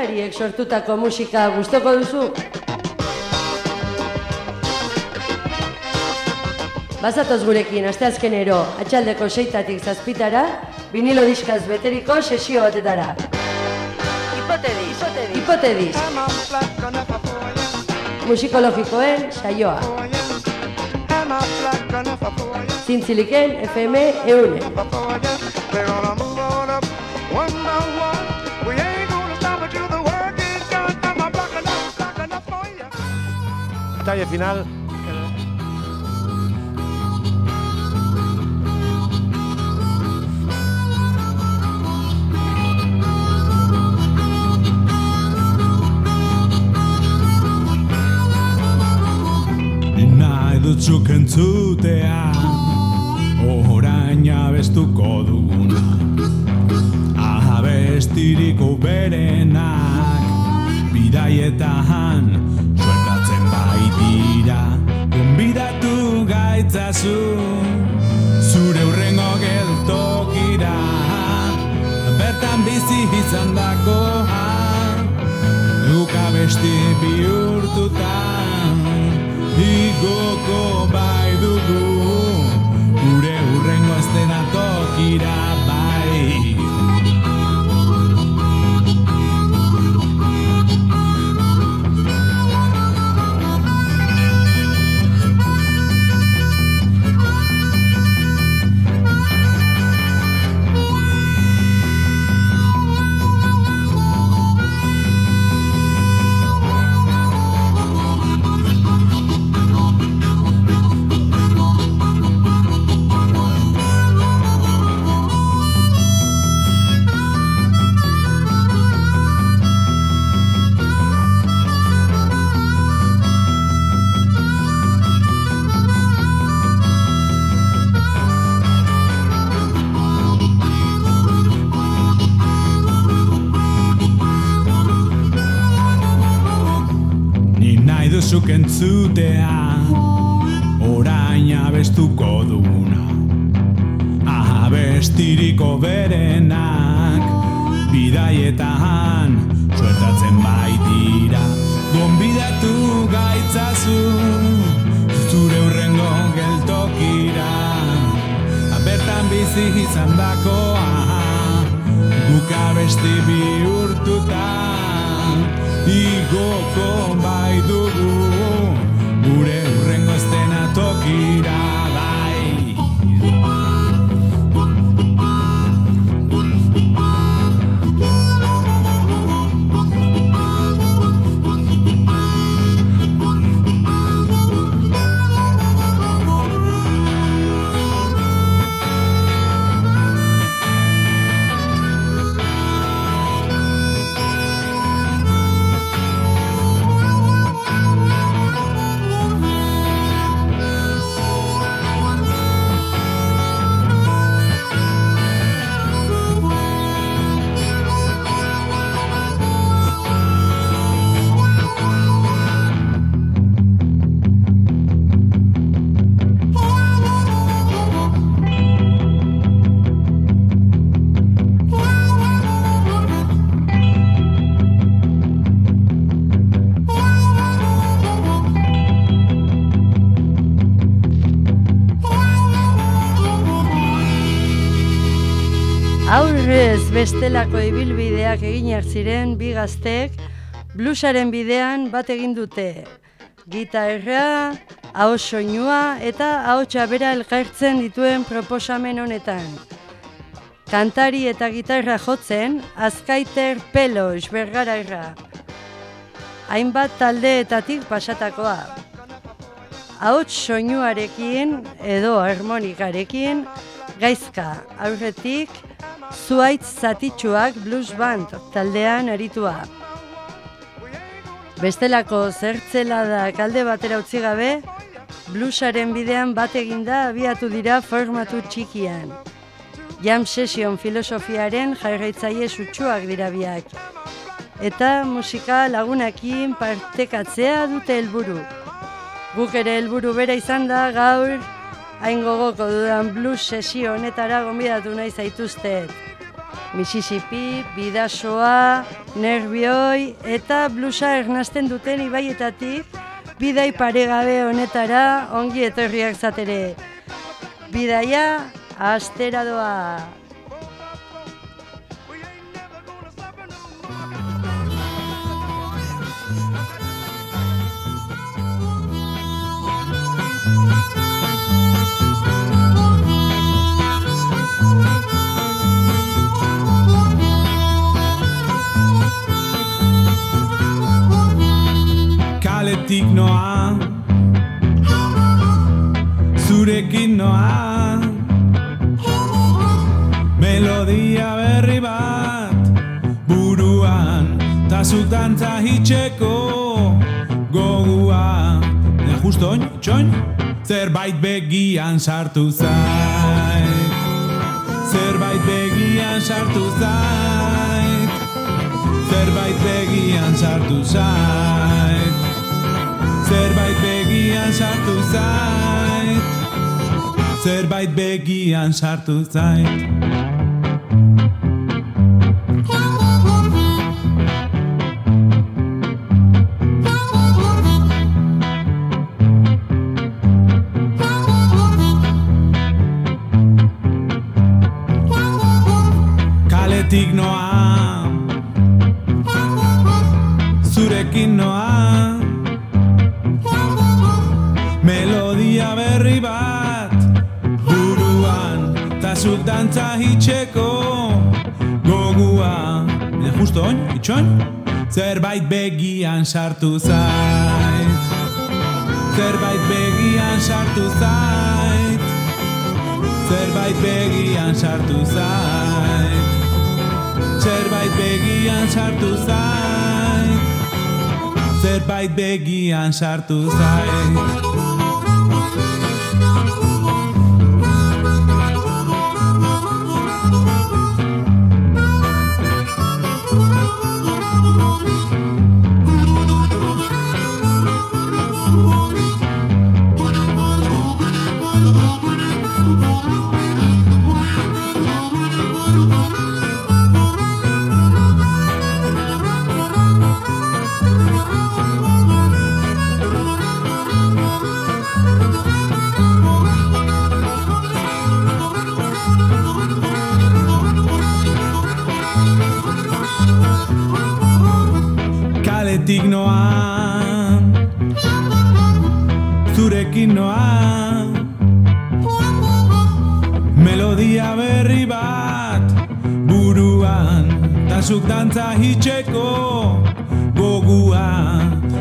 Musikariek sortutako musika gustoko duzu? Bazatoz gurekin, asteazkenero, atxaldeko seitatik zazpitara, vinilo diskaz beteriko sesio batetara. Hipotediz, hipotediz. Musikologikoen saioa. Zintziliken FM eune. detalle final. Zuk entzutea Horain abestuko duguna Abestiriko berenak Bidaietan baitira Gonbidatu gaitzazu Zure urrengo geltokira. Bertan bizi izan dakoa Guk abesti bihurtutan Igoko bai dugu Gure urrengo estena tokira there bestelako ibilbideak eginak ziren bi gaztek blusaren bidean bat egin dute. Gitarra, ahos soinua eta ahotsa bera elkartzen dituen proposamen honetan. Kantari eta gitarra jotzen, azkaiter pelos bergararra. Hainbat taldeetatik pasatakoa. Ahots soinuarekin edo harmonikarekin gaizka aurretik zuaitz zatitsuak blues band taldean aritua. Bestelako zertzelada kalde batera utzi gabe, bluesaren bidean bat eginda abiatu dira formatu txikian. Jam session filosofiaren jarraitzaile sutsuak dira biak. Eta musika lagunakin partekatzea dute helburu. Guk ere helburu bera izan da gaur hain gogoko dudan blues sesio honetara gonbidatu nahi zaituztet. Mississippi, bidasoa, nervioi eta blusa ernazten duten ibaietatik bidai paregabe honetara ongi etorriak zatere. Bidaia, astera doa. Kaletik noa. Zurekin noa. Melodia berri bat. Buruan Tazuk dantza hitxeko Gogua. Ja, justo oin, txoin. Zerbait begian sartu zait. Zerbait begian sartu zait. Zerbait begian sartu zait Zerbait begian sartu zait. Zerbait begian sartu zait. Kaletik justo oin, itxoin Zerbait begian sartu zait. Zerbait begian sartu zait. Zerbait begian sartu zait. Zerbait begian sartu zait. Zerbait begian sartu zait Tazuk dantza hitxeko Gogua.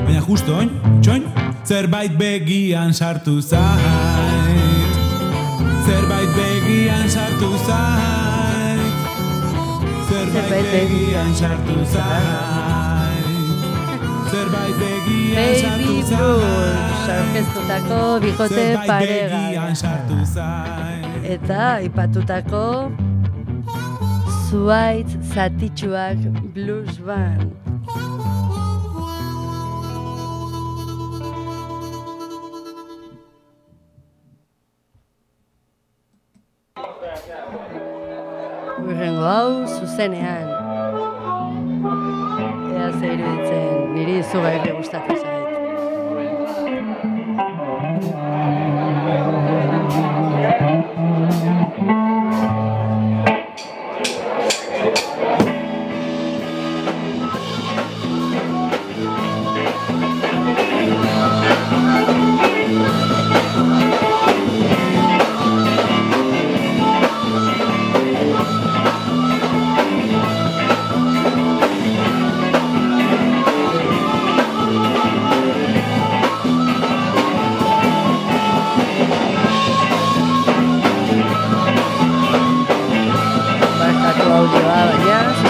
Baina justo oin, txoin Zerbait begian sartu zait. Zerbait begian sartu zait. Zerbait begian sartu zait. Zerbait begian sartu Baby zait. aurkeztutako bikote Zerbait parega. begian sartu zait. Eta aipatutako zuaitz zatitsuak blues band. Urrengo hau zuzenean. Ea zer iruditzen, niri izugarri gustatu zait.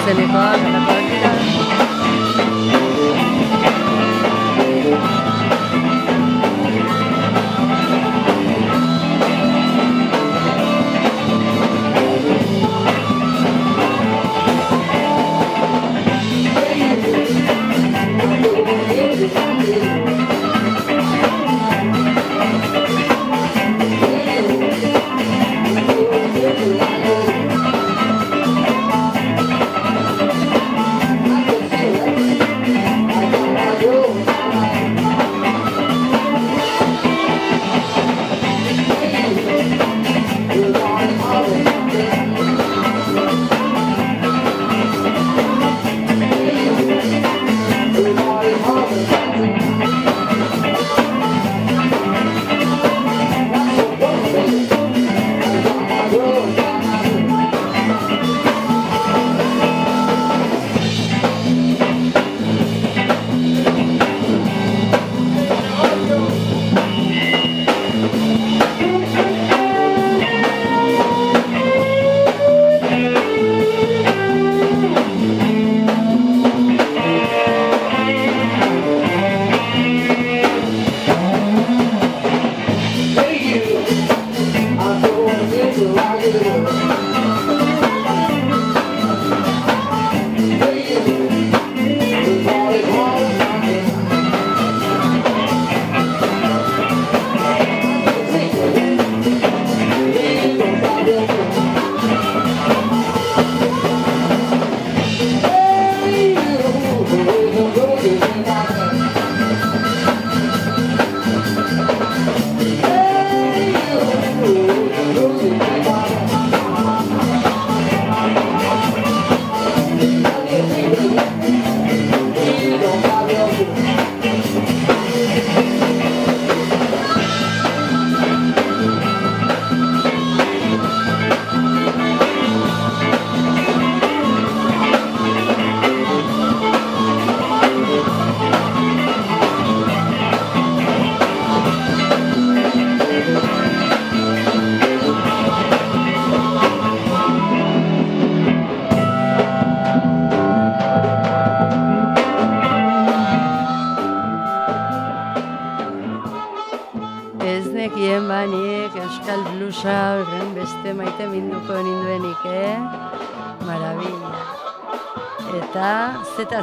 السنغال.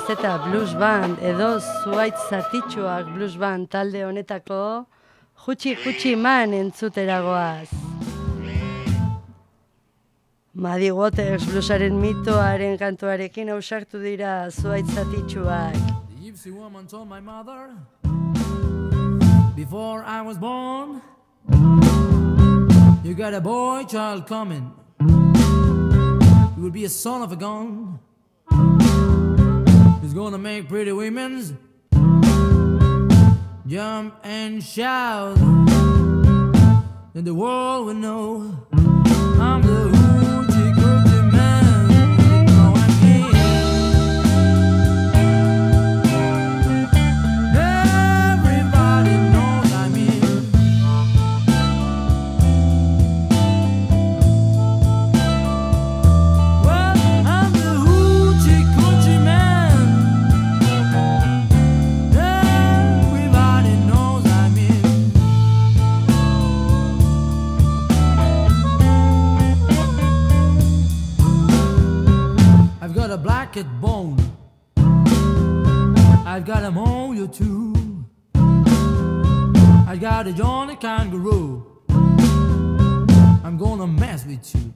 Eta blues band edo zuaitz zatitxuak blues band talde honetako jutxi jutxi man entzuteragoaz. Madi Waters bluesaren mitoaren kantuarekin ausartu dira zuaitz zatitxuak. Before I was born, You got a boy child coming. You will be a son of a gun. Gonna make pretty women's jump and shout. Then the world will know I'm the a bone. I've got a mole too. I got a Johnny kangaroo. I'm gonna mess with you.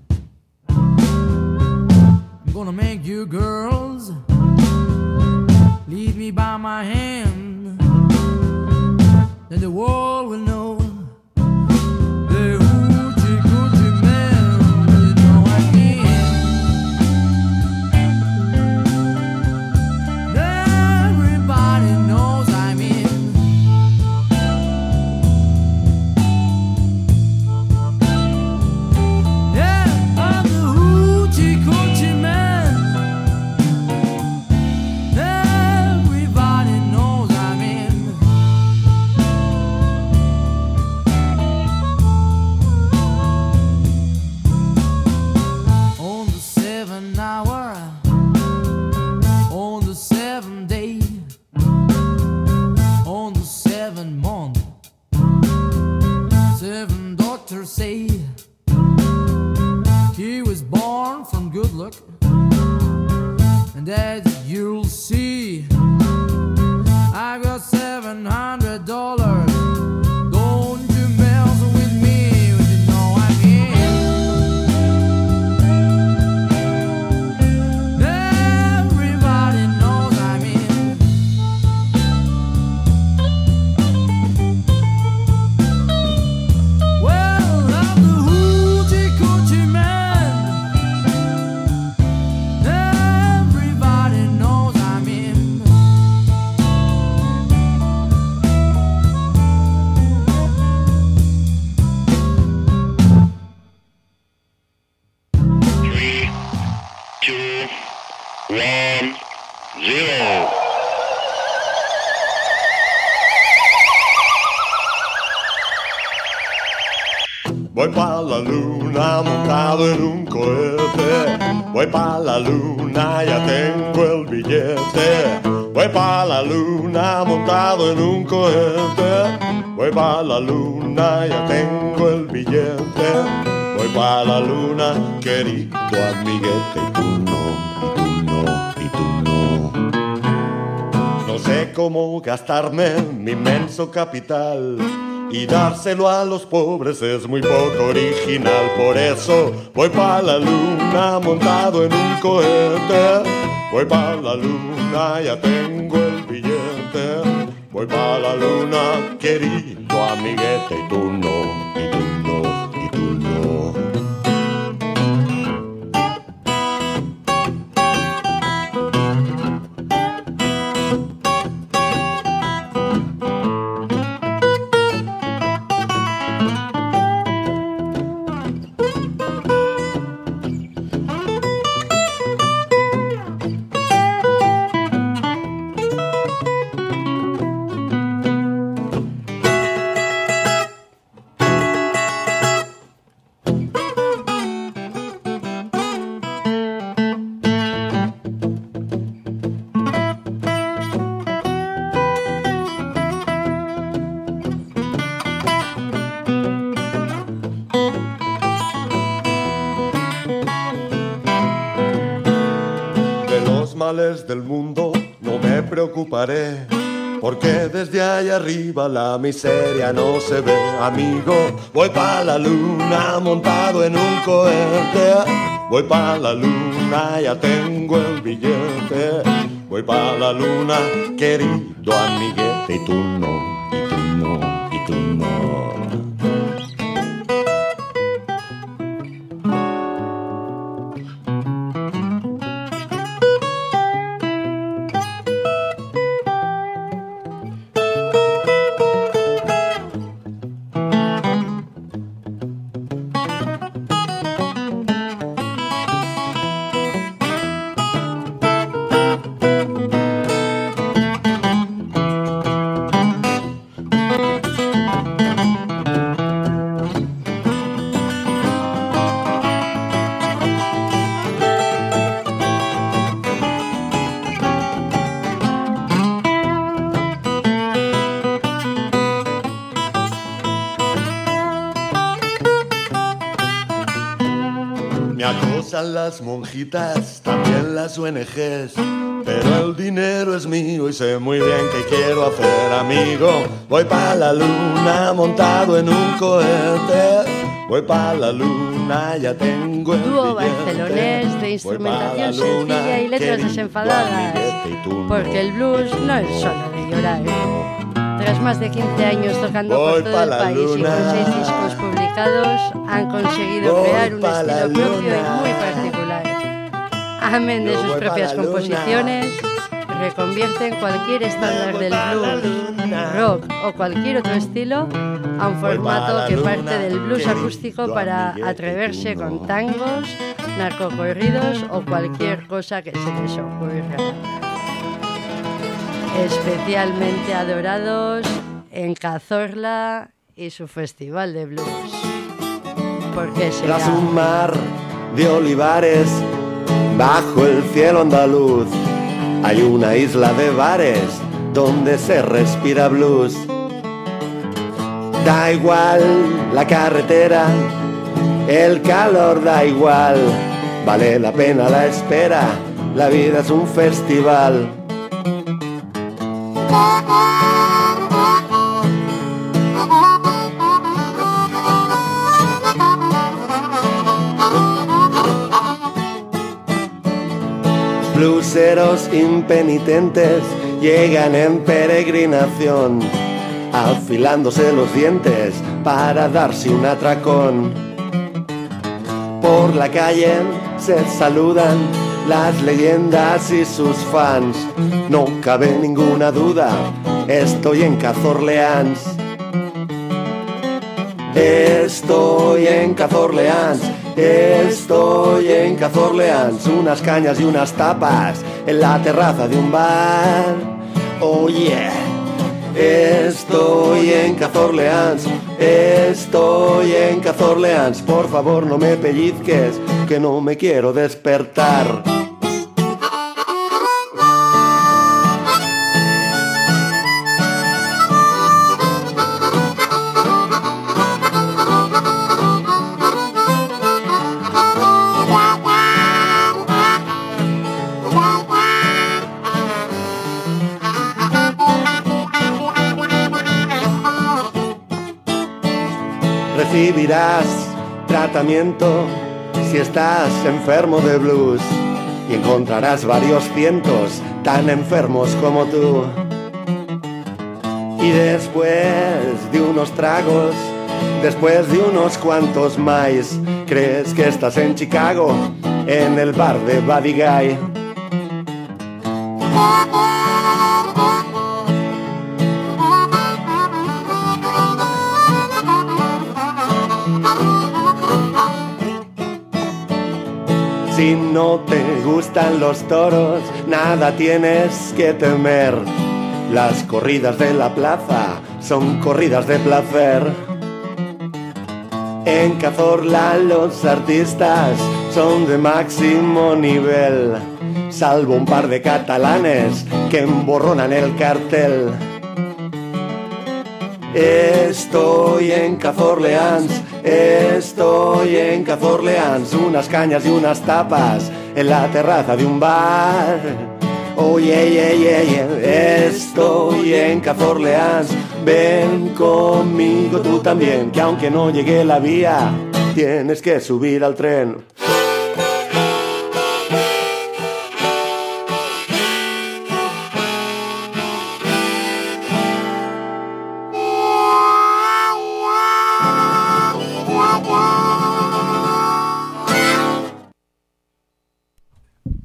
I'm gonna make you girls lead me by my hand. Then the world will and Voy pa' la luna montado en un cohete. Voy pa' la luna, ya tengo el billete. Voy pa' la luna montado en un cohete. Voy pa' la luna, ya tengo el billete. Voy pa' la luna, querido amiguete. Sé cómo gastarme mi inmenso capital y dárselo a los pobres es muy poco original. Por eso voy pa' la luna montado en un cohete. Voy pa' la luna, ya tengo el billete. Voy pa' la luna, querido amiguete, y tú no, y tú Porque desde allá arriba la miseria no se ve, amigo. Voy pa' la luna montado en un cohete. Voy pa' la luna, ya tengo el billete. Voy pa' la luna, querido amiguete. Y tú no, y tú no, y tú no. Las ONGs. Pero el dinero es mío y sé muy bien qué quiero hacer, amigo. Voy pa' la luna montado en un cohete. Voy pa' la luna, ya tengo el Dúo barcelonés de instrumentación sencilla y letras desenfadadas. y. Porque el blues no es solo de llorar. Tras más de 15 años tocando Voy por todo el país y luna. con seis discos publicados, han conseguido Voy crear un estilo propio y muy particular. Amén de sus propias composiciones, reconvierten cualquier estándar del blues, rock o cualquier otro estilo a un formato que parte del blues acústico para atreverse con tangos, narcocorridos o cualquier cosa que se les ocurra. Especialmente adorados en Cazorla y su festival de blues. Porque será Tras un mar de olivares, bajo el cielo andaluz, hay una isla de bares donde se respira blues. Da igual la carretera, el calor da igual, vale la pena la espera, la vida es un festival. Bluseros impenitentes llegan en peregrinación, afilándose los dientes para darse un atracón. Por la calle se saludan las leyendas y sus fans. No cabe ninguna duda, estoy en Cazorleans. Estoy en Cazorleans, estoy en Cazorleans, unas cañas y unas tapas en la terraza de un bar. Oh yeah. Estoy en Cazorleans, estoy en Cazorleans, por favor no me pellizques, que no me quiero despertar. Tratamiento si estás enfermo de blues y encontrarás varios cientos tan enfermos como tú. Y después de unos tragos, después de unos cuantos más, crees que estás en Chicago, en el bar de Buddy Guy. Si no te gustan los toros, nada tienes que temer. Las corridas de la plaza son corridas de placer. En Cazorla los artistas son de máximo nivel, salvo un par de catalanes que emborronan el cartel. Estoy en Cazorleans, estoy en Cazorleans, unas cañas y unas tapas en la terraza de un bar. Oye, yeah, yeah, estoy en Cazor Orleans. Ven conmigo tú también, que aunque no llegue la vía, tienes que subir al tren.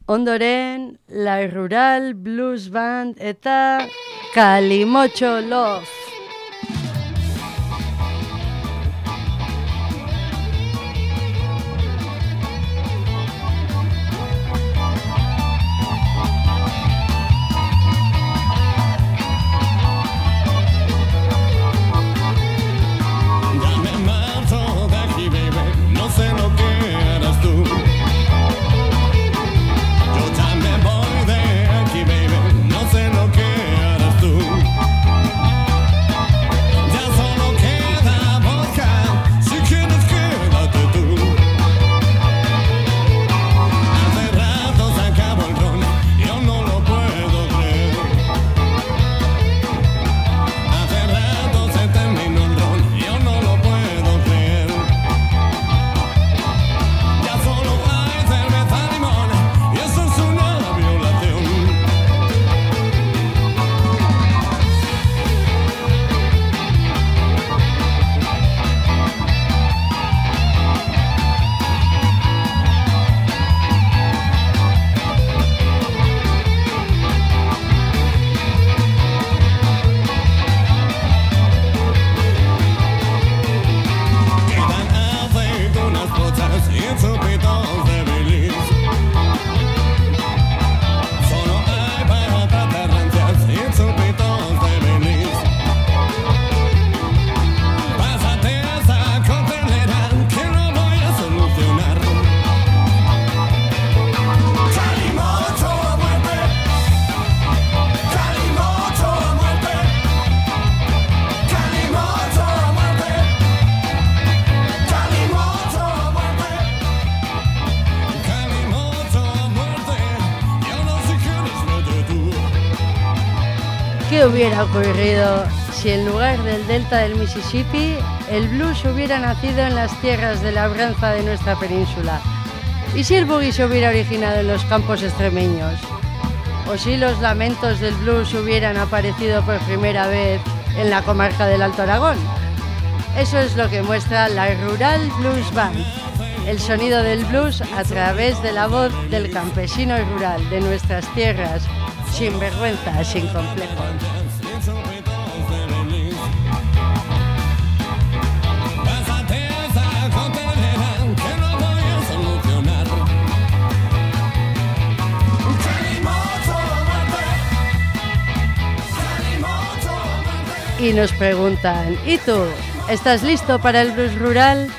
Ondoren, La Rural Blues Band eta Kalimocho Love. Hubiera ocurrido si en lugar del delta del Mississippi, el blues hubiera nacido en las tierras de labranza de nuestra península? ¿Y si el boogie se hubiera originado en los campos extremeños? ¿O si los lamentos del blues hubieran aparecido por primera vez en la comarca del Alto Aragón? Eso es lo que muestra la Rural Blues Band, el sonido del blues a través de la voz del campesino rural de nuestras tierras, sin vergüenza, sin complejos. Y nos preguntan, ¿y tú? ¿Estás listo para el blues rural?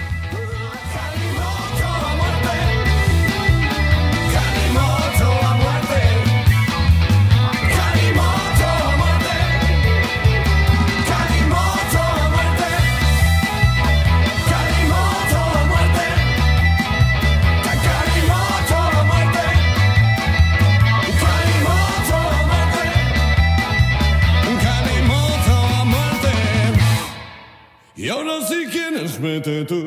Quieres vete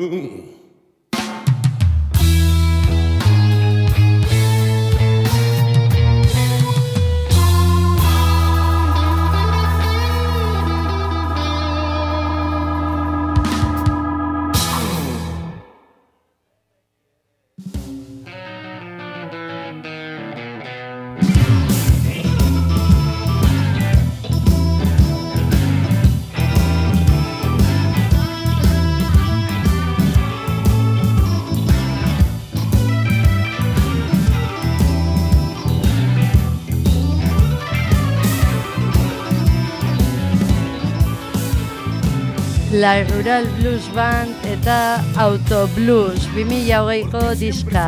La Rural Blues Band eta Auto Blues 2008ko diska.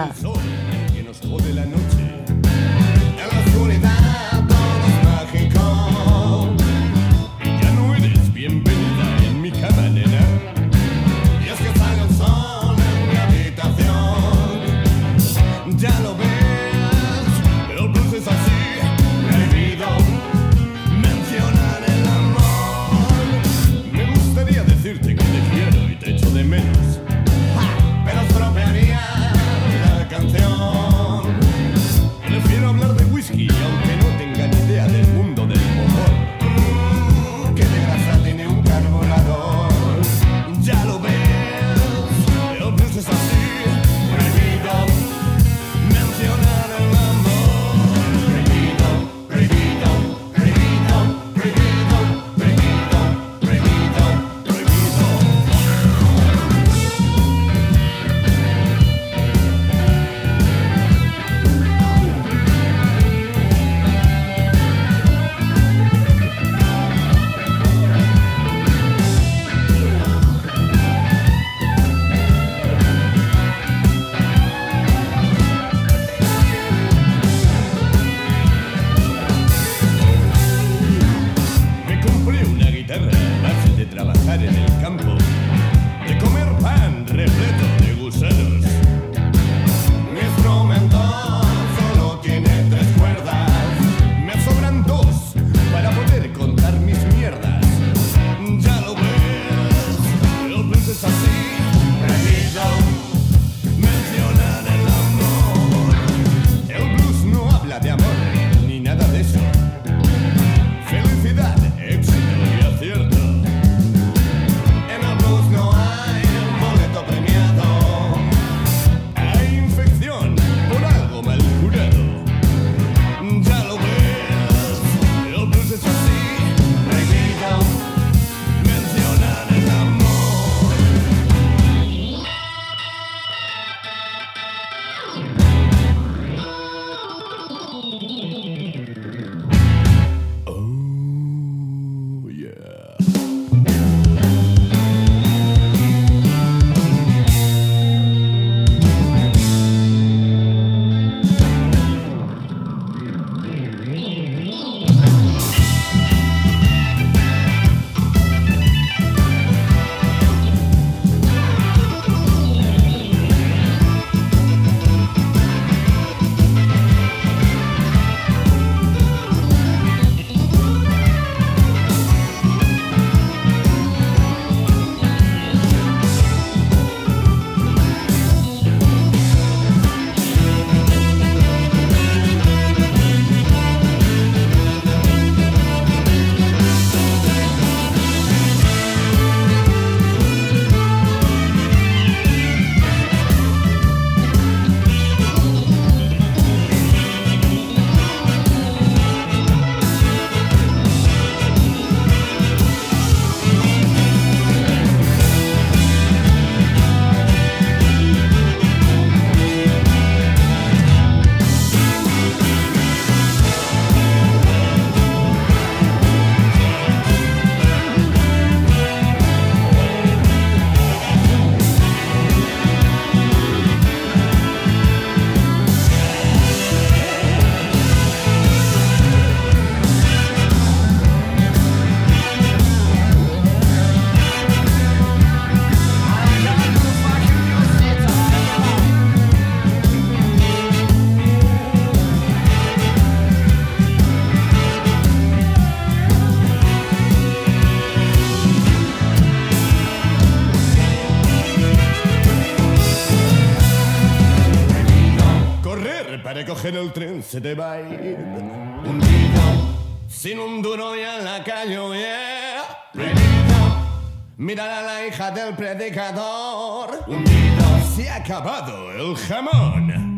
coger el tren, se te va a ir. Un sin un duro y en la calle, yeah. Mirar a la hija del predicador. Un niño. Se ha acabado el jamón.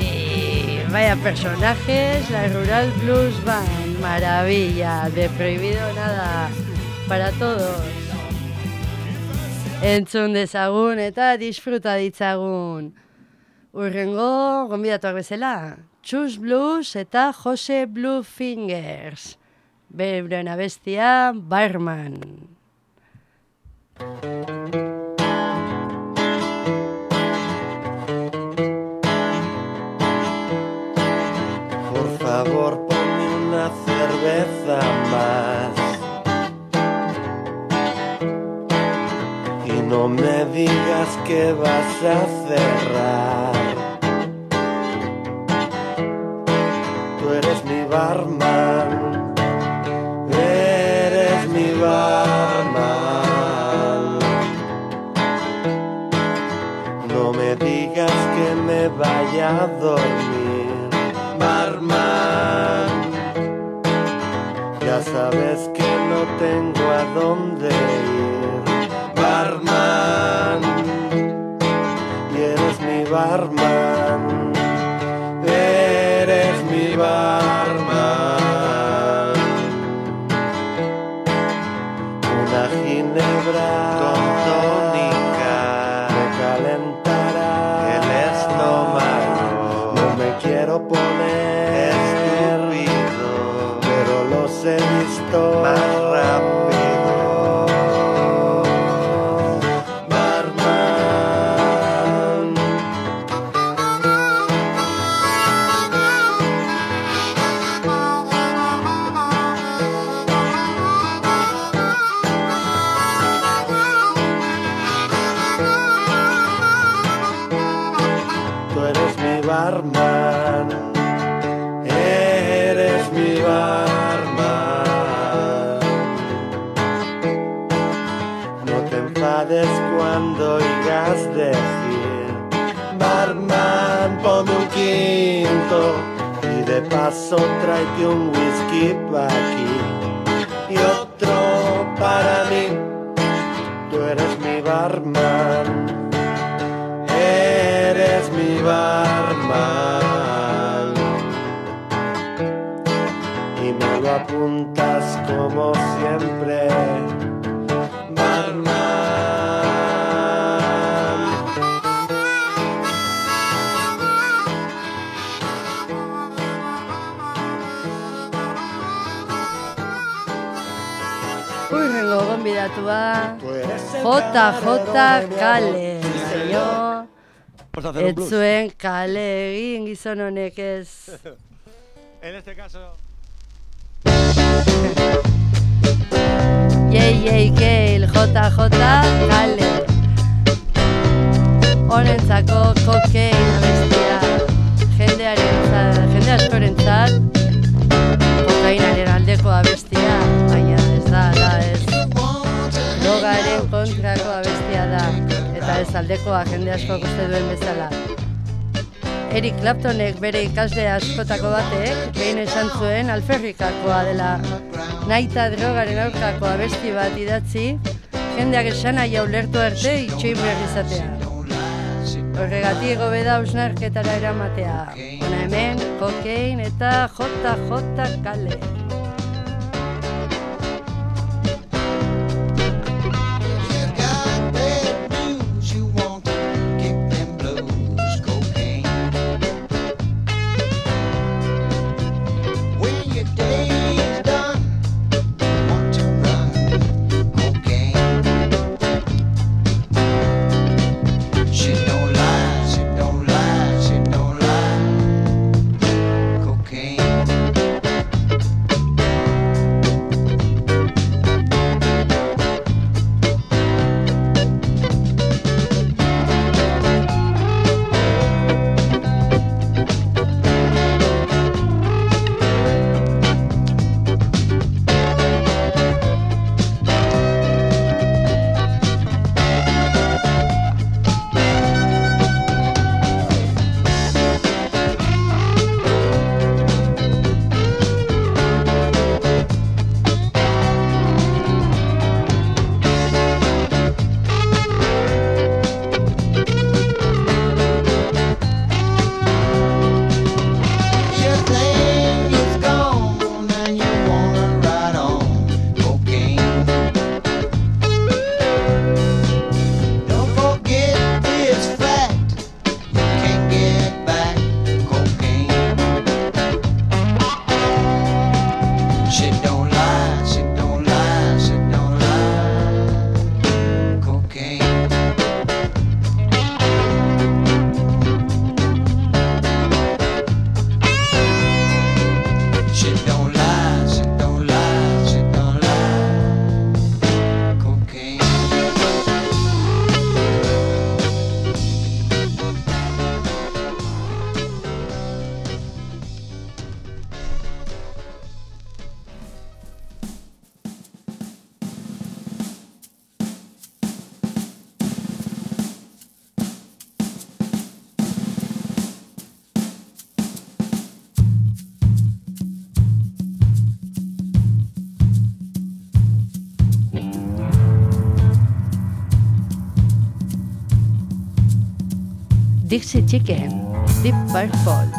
Y vaya personajes, la Rural Blues Band, maravilla, de prohibido nada para todos. Entzun dezagun eta disfruta ditzagun. Urrengo, gombidatuak bezala, Chus Blues eta Jose Blue Fingers. Beuren abestia, Barman. Por favor, ponme una cerveza más. Y no me digas que vas a cerrar. Tú eres mi barman. Eres mi barman. No me digas que me vaya a dormir, sabes que no tengo a dónde ir, barman. Y eres mi barman, eres mi barman. De paso tráete un whisky pa' aquí y otro para mí. Tú eres mi barman. Eres mi barman y me lo apuntas como siempre, ba Jota, jota, kale Zio Ez zuen kale egin gizon honek ez. En este caso. Yei, yei, keil Jota, jota, kale. Horentzako kokein abestia Jendearen zan, jende askoren zan Kokainaren aldeko abestia Baina ez da, da ez da, eta ez aldekoa jende asko uste duen bezala. Eric Claptonek bere ikasle askotako batek behin esan zuen alferrikakoa dela. Naita drogaren aurkako abesti bat idatzi, jendeak esan nahi ulertu arte itxoin behar izatea. Horregatik gobe da ausnarketara eramatea. Hona hemen, kokein eta JJ kale. Dixie Chicken, Deep Purple.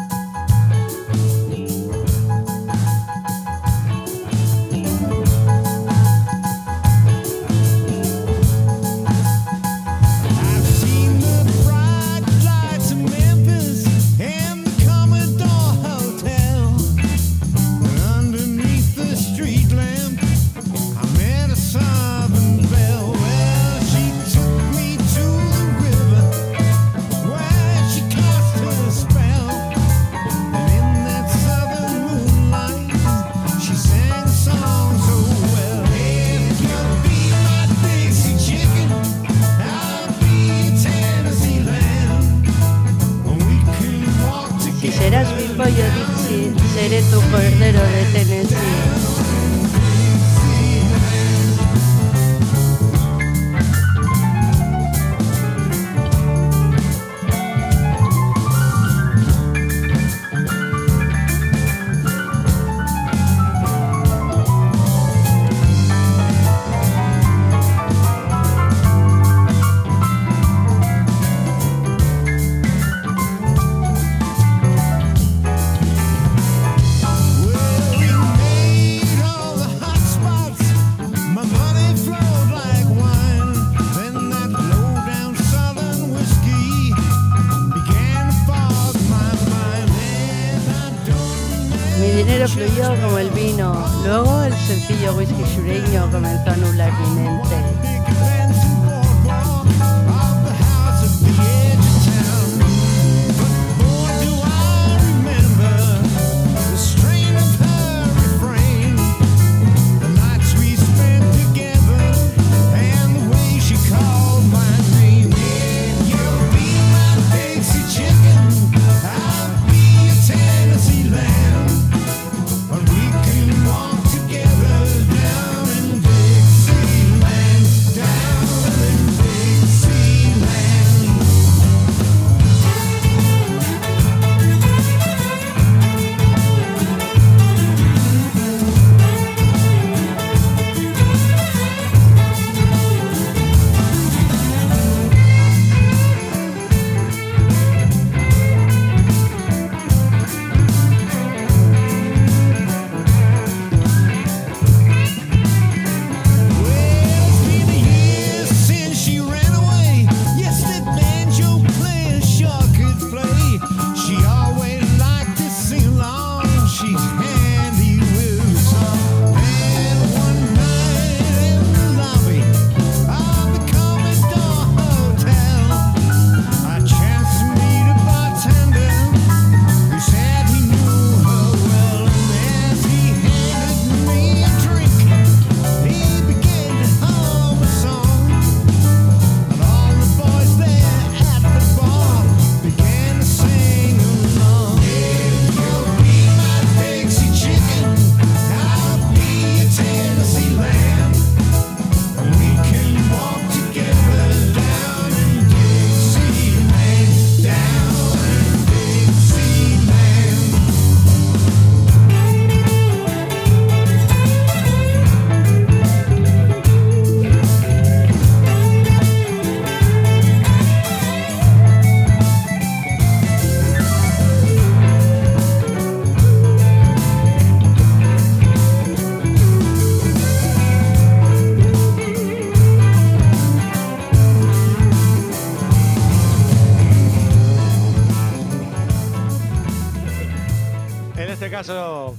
En este caso,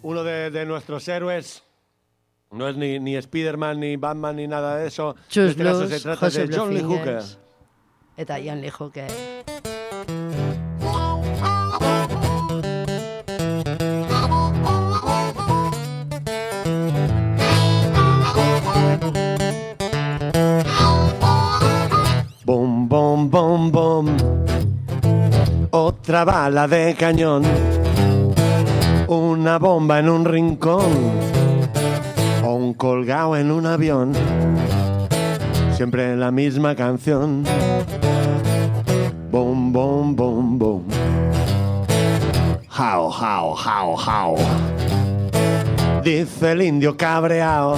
uno de, nuestros héroes no es ni, ni Spider-Man, ni Batman, ni nada de eso. Chus en este caso se trata de John Lee Hooker. Eta John Lee Hooker. Bom, bom, bom, bom. Otra bala de cañón una bomba en un rincón o un colgado en un avión. Siempre la misma canción. Bom, bom, bom, bom. How, how, how, how. Dice el indio cabreado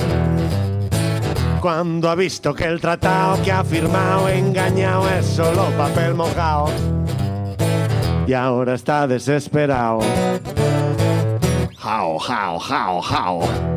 cuando ha visto que el tratado que ha firmado engañado es solo papel mojado y ahora está desesperado. How, how, how, how.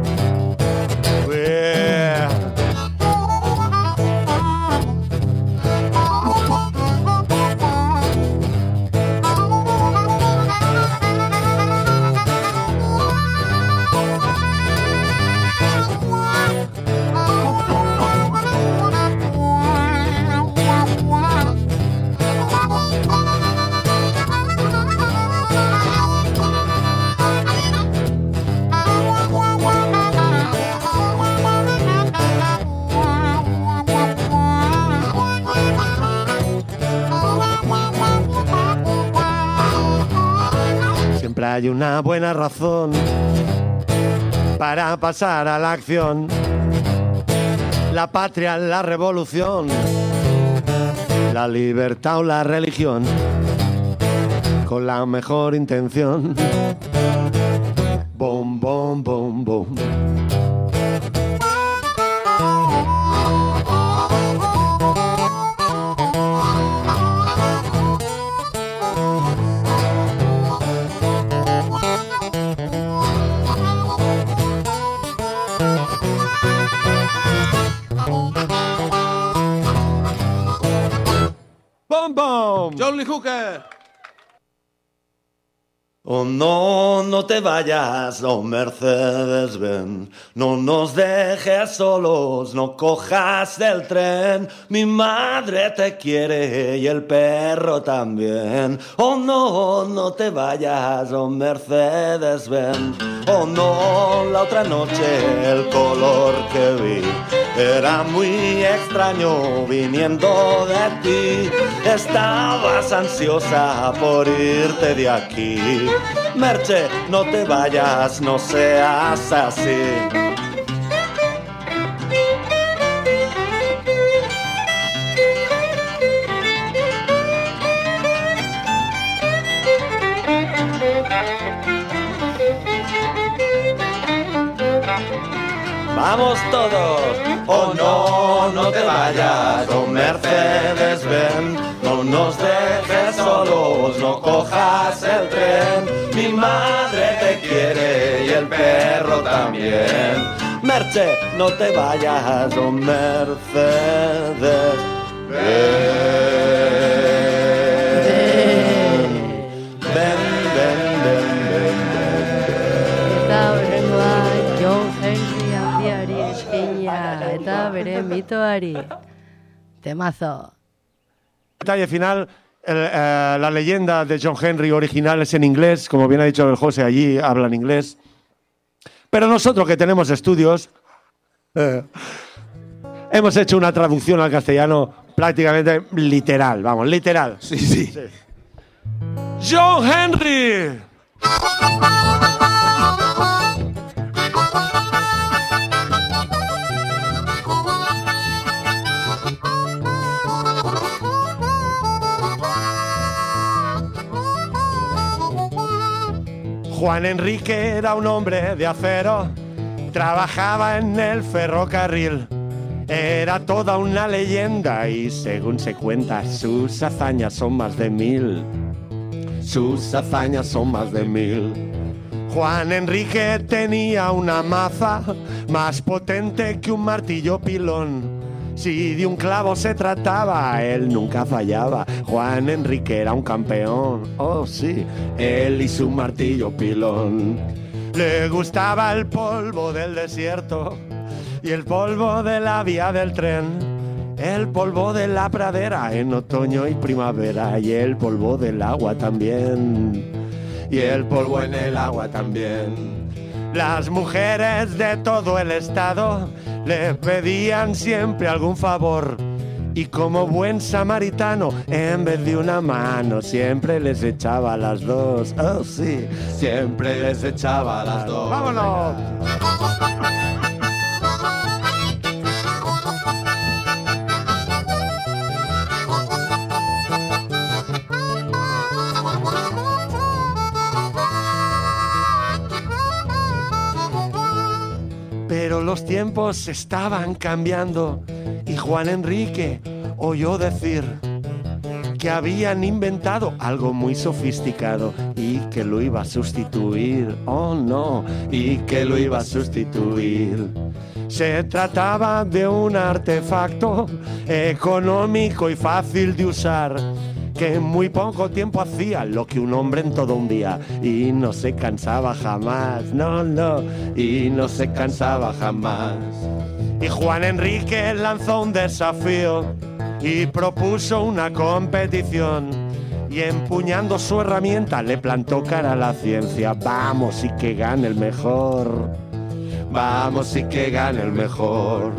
Hay una buena razón para pasar a la acción. La patria, la revolución, la libertad o la religión, con la mejor intención. Bom, bom, bom, bom. Oh no, no te vayas, oh Mercedes, ven, no nos dejes solos, no cojas del tren, mi madre te quiere y el perro también. Oh no, no te vayas, oh Mercedes, ven, oh no, la otra noche el color que vi era muy extraño viniendo de ti, estabas ansiosa por irte de aquí. Merche, no te vayas, no seas así. Vamos todos. Oh no, no te vayas, oh Mercedes, ven. No nos dejes solos, no cojas el tren. Mi madre te quiere y el perro también. Merche, no te vayas, oh Mercedes. Ven, bere mitoari. Temazo. Detalle final, el, eh, la leyenda de John Henry original es en inglés, como bien ha dicho el José, allí hablan inglés. Pero nosotros que tenemos estudios, eh, hemos hecho una traducción al castellano prácticamente literal, vamos, literal. Sí, sí. John Henry. Juan Enrique era un hombre de acero, trabajaba en el ferrocarril. Era toda una leyenda y según se cuenta, sus hazañas son más de mil. Sus hazañas son más de mil. Juan Enrique tenía una maza más potente que un martillo pilón. Si de un clavo se trataba, él nunca fallaba. Juan Enrique era un campeón. Oh, sí, él y su martillo pilón. Le gustaba el polvo del desierto y el polvo de la vía del tren. El polvo de la pradera en otoño y primavera y el polvo del agua también. Y el polvo en el agua también. Las mujeres de todo el estado le pedían siempre algún favor Y como buen samaritano, en vez de una mano, siempre les echaba las dos. Oh, sí, siempre les echaba las dos. ¡Vámonos! Los tiempos estaban cambiando y Juan Enrique oyó decir que habían inventado algo muy sofisticado y que lo iba a sustituir. Oh no, y que lo iba a sustituir. Se trataba de un artefacto económico y fácil de usar que en muy poco tiempo hacía lo que un hombre en todo un día y no se cansaba jamás, no, no, y no se cansaba jamás. Y Juan Enrique lanzó un desafío y propuso una competición. Y empuñando su herramienta le plantó cara a la ciencia. Vamos y que gane el mejor. Vamos y que gane el mejor.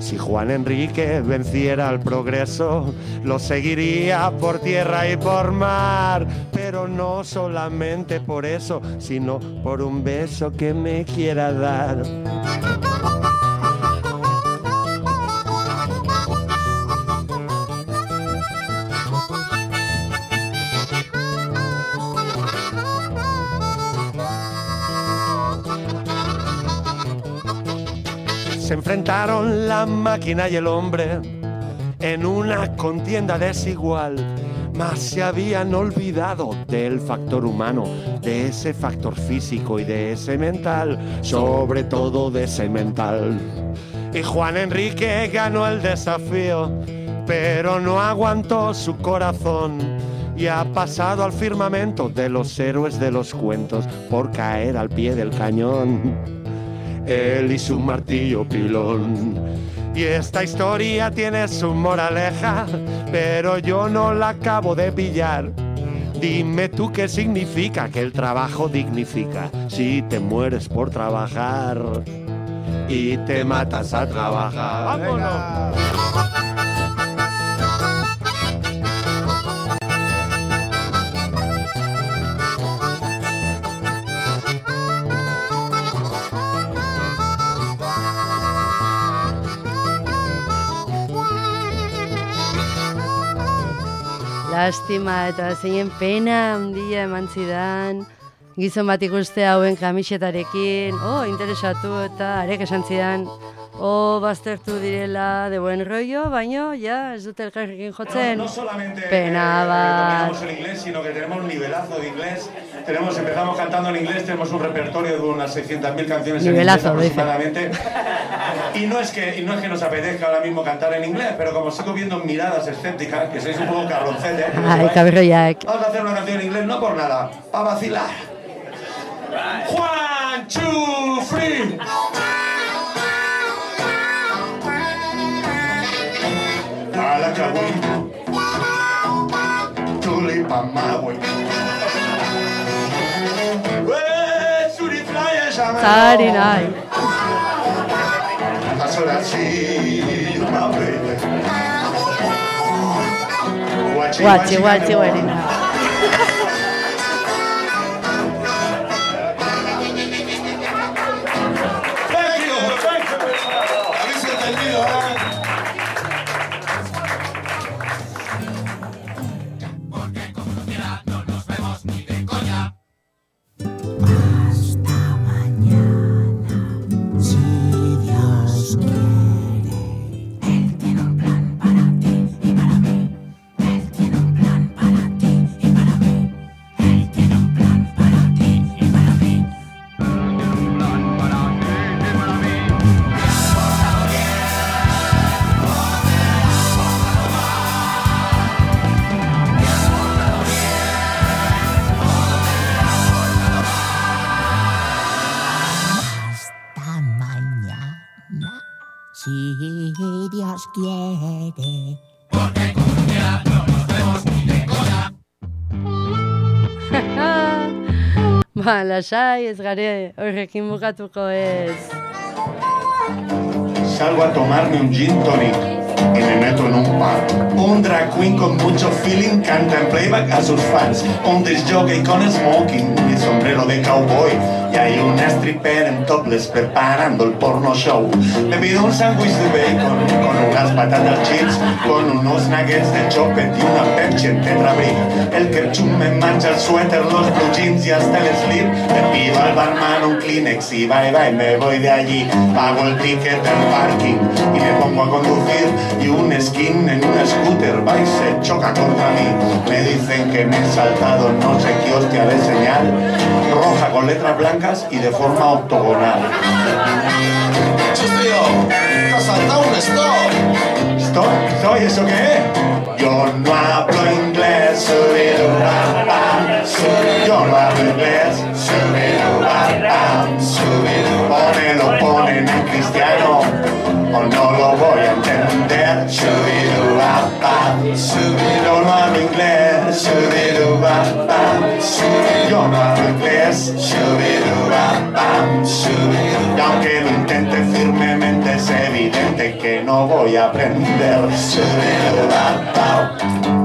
Si Juan Enrique venciera al progreso, lo seguiría por tierra y por mar. Pero no solamente por eso, sino por un beso que me quiera dar. Se enfrentaron la máquina y el hombre en una contienda desigual, mas se habían olvidado del factor humano, de ese factor físico y de ese mental, sobre todo de ese mental. Y Juan Enrique ganó el desafío, pero no aguantó su corazón y ha pasado al firmamento de los héroes de los cuentos por caer al pie del cañón él y su martillo pilón. Y esta historia tiene su moraleja, pero yo no la acabo de pillar. Dime tú qué significa que el trabajo dignifica si te mueres por trabajar y te matas a trabajar. ¡Vámonos! Lastima eta zeinen pena handia eman zidan. Gizon bat ikuste hauen kamisetarekin, oh, interesatu eta arek esan zidan, oh, baztertu direla de buen rollo, baino, ja, ez dute elkarrekin jotzen. No, no solamente Pena eh, bat. dominamos el inglés, sino que tenemos un nivelazo de inglés. Tenemos, empezamos cantando en inglés, tenemos un repertorio de unas 600.000 canciones Nivelazo, en inglés aproximadamente. Y no, es que, y no es que nos apetezca ahora mismo cantar en inglés, pero como sigo viendo miradas escépticas, que sois un poco carroncetes, Ai, kabirroiak. vamos a hacer una canción en inglés no por nada, para vacilar. One, two, three. la cowboy, Tully by my way. Saturday night. That's what I see, my baby. Watch it, watch it, watch it. Ba, lasai, ez gare horrekin bukatuko ez. Salgo a tomarme un gin tonic. Y me meto en un par. Un drag queen con mucho feeling canta en playback a sus fans. Un disc jockey con smoking y sombrero de cowboy. Y hay una stripper en topless preparando el porno show. Me pido un sándwich de bacon con unas patatas chips, con unos nuggets de chopet y una Pepsi en Tetra. El ketchup me mancha el suéter, los blue jeans y hasta el slip. Le pido al barman un Kleenex y bye bye, me voy de allí. Pago el ticket del parking y me pongo a conducir. Y un skin en un scooter va y se choca contra mí. Me dicen que me he saltado no sé qué hostia de señal. Roja con letras blancas y de forma octogonal. Tío, te has saltado un stop. ¿Stop? ¿Stop? ¿Y eso qué es? Yo no hablo inglés. Yo no hablo inglés, subido, bam, bam, subido. Pone, lo ponen en cristiano, o no subido, bam, aunque lo intente firmemente, es evidente que no voy a aprender. Bam, bam.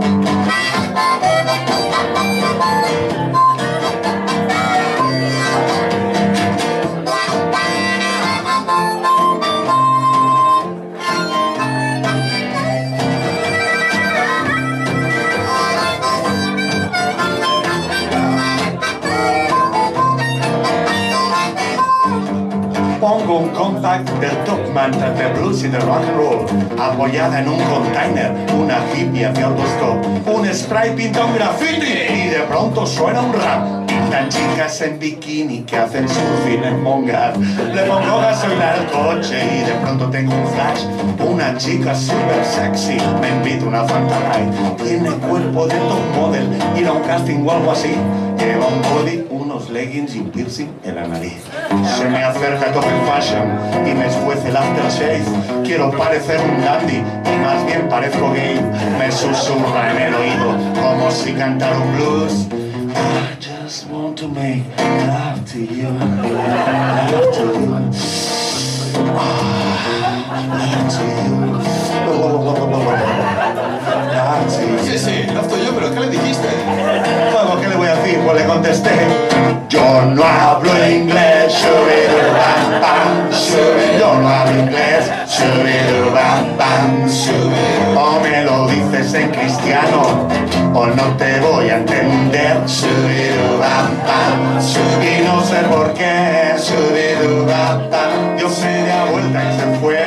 Compact del top manta de blues y de rock and roll, apoyada en un container, una hippie hacia autostop, un spray pinta un graffiti y de pronto suena un rap. Pintan chicas en bikini que hacen surfing en Mongar. Le pongo gasolina al coche y de pronto tengo un flash. Una chica super sexy me invita una Fanta Light. Tiene cuerpo de top model, ir a un casting o algo así. Un body, unos leggings y un piercing en la nariz. Se me acerca en fashion y me esfuece el aftershave. Quiero parecer un dandy y más bien parezco gay. Me susurra en el oído como si cantara un blues. I just want to make. Love to you. Sí, sí, lo estoy yo, pero ¿qué le dijiste? Bueno, ¿qué le voy a decir? Pues le contesté. Yo no hablo inglés, shubidu bam bam, shubidu. Yo no hablo inglés, shubidu bam bam, shubidu. O me lo dices en cristiano, o no te voy a entender, shubidu bam. Y no sé por qué, shubidu bam bam. Dio media vuelta y se fue.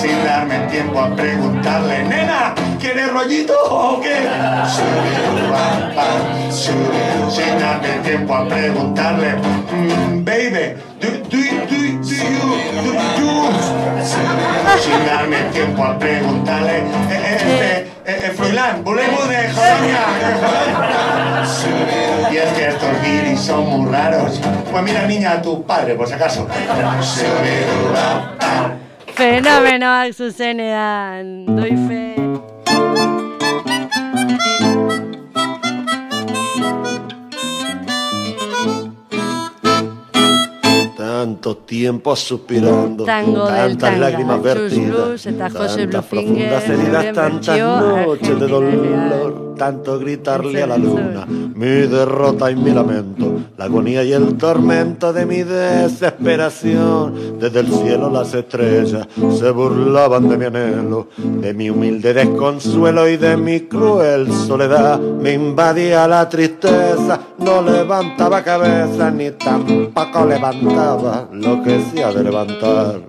Sin darme tiempo a preguntarle, nena, ¿quieres rollito o qué? Sin darme tiempo a preguntarle, "Mm, baby, do, do, do, do you, do you? Sin darme tiempo a preguntarle, eh, eh, eh, eh, eh, Froilán, volvemos de Jolonia. Y es que estos guiris son muy raros. Pues mira, niña, a tu padre, por si acaso. Fenomenoak zuzenean, doi fe. Tanto tiempo suspirando, Tango tantas tanga, lágrimas vertidas, tantas profundas heridas, tantas noches de dolor, tanto gritarle a la luna, mi derrota y mi lamento, la agonía y el tormento de mi desesperación. Desde el cielo las estrellas se burlaban de mi anhelo, de mi humilde desconsuelo y de mi cruel soledad. Me invadía la tristeza, no levantaba cabeza ni tampoco levantaba lo que se ha de levantar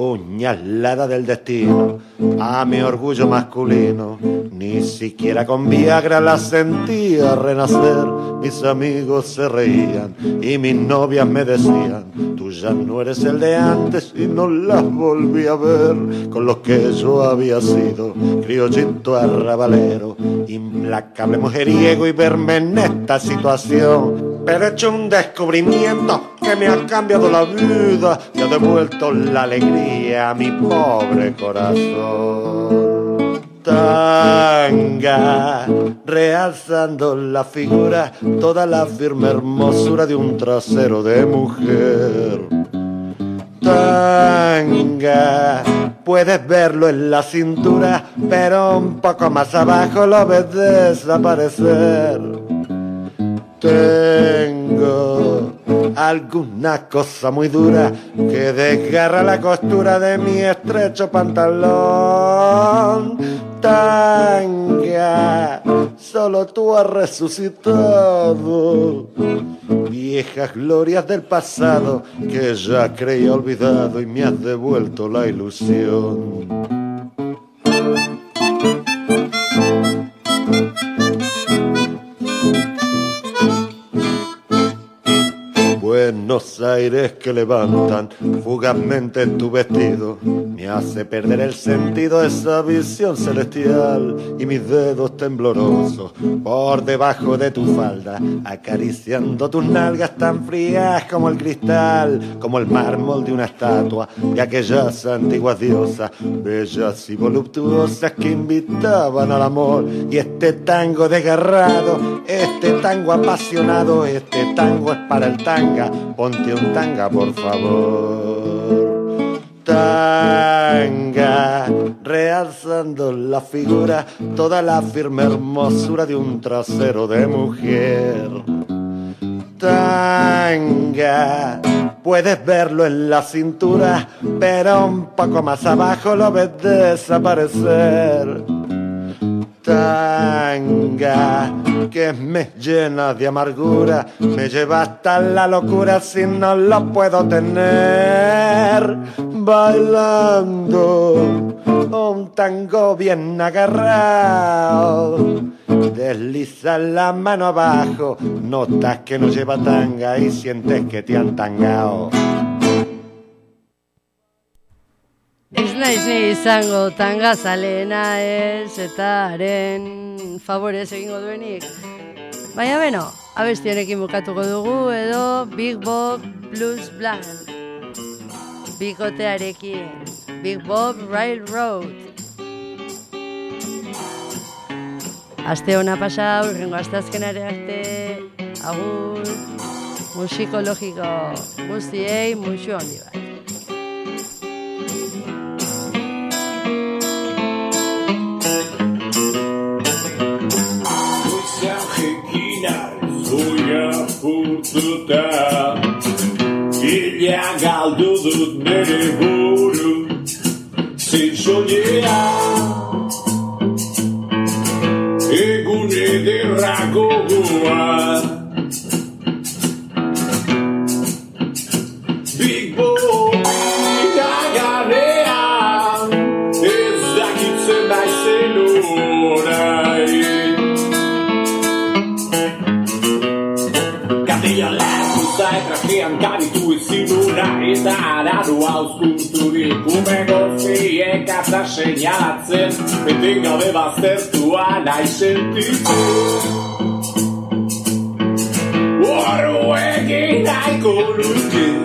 puñalada del destino a mi orgullo masculino. Ni siquiera con Viagra la sentía renacer. Mis amigos se reían y mis novias me decían, tú ya no eres el de antes y no las volví a ver. Con los que yo había sido criollito arrabalero, implacable mujeriego y verme en esta situación. Pero he hecho un descubrimiento que me ha cambiado la vida y ha devuelto la alegría a mi pobre corazón. Tanga, realzando la figura, toda la firme hermosura de un trasero de mujer. Tanga, puedes verlo en la cintura, pero un poco más abajo lo ves desaparecer. Tengo alguna cosa muy dura que desgarra la costura de mi estrecho pantalón. Tanga, solo tú has resucitado. Viejas glorias del pasado que ya creía olvidado y me has devuelto la ilusión. Buenos Aires que levantan fugazmente en tu vestido. Me hace perder el sentido de esa visión celestial y mis dedos temblorosos por debajo de tu falda acariciando tus nalgas tan frías como el cristal como el mármol de una estatua de aquellas antiguas diosas bellas y voluptuosas que invitaban al amor. Y este tango desgarrado este tango apasionado este tango es para el tanga ponte un tanga por favor tanga, realzando la figura, toda la firme hermosura de un trasero de mujer. Tanga, puedes verlo en la cintura, pero un poco más abajo lo ves desaparecer. Tanga, que me llena de amargura, me lleva hasta la locura si no lo puedo tener. Bailando un tango bien agarrado, desliza la mano abajo, notas que no lleva tanga y sientes que te han tangao. Ez naiz ni izango tanga zalena ez eta haren favorez egingo duenik. Baina beno, abestienekin bukatuko dugu edo Big Bob Blues Bland. Bikotearekin, Big Bob Railroad. Aste ona pasa, urrengo asteazkenare arte, agur, musikologiko guztiei musu handi bat. Putzuta Ila galdu dut bere buru Zintzoiea Egun ederra gogoa Está du a dúa o construir com begote gabe baztertua nahi sentitu. Horruekin le vastes